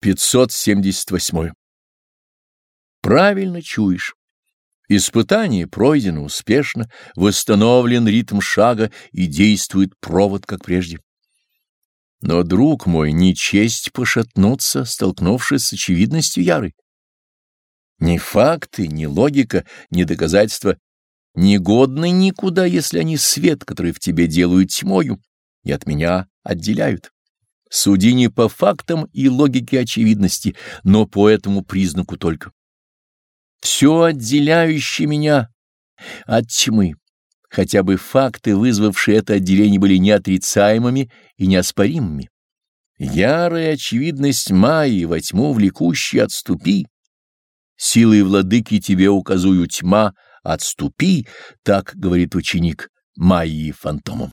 578. Правильно чуешь. Испытание пройдено успешно, восстановлен ритм шага и действует провод, как прежде. Но, друг мой, не честь пошатнуться, столкнувшись с очевидностью ярой. Ни факты, ни логика, ни доказательства не годны никуда, если они свет, который в тебе делают тьмою, и от меня отделяют. Суди не по фактам и логике очевидности, но по этому признаку только. Все отделяющее меня от тьмы, хотя бы факты, вызвавшие это отделение, были неотрицаемыми и неоспоримыми. Ярая очевидность Майи во тьму влекущей отступи. Силой владыки тебе указую тьма, отступи, так говорит ученик Майи фантомом.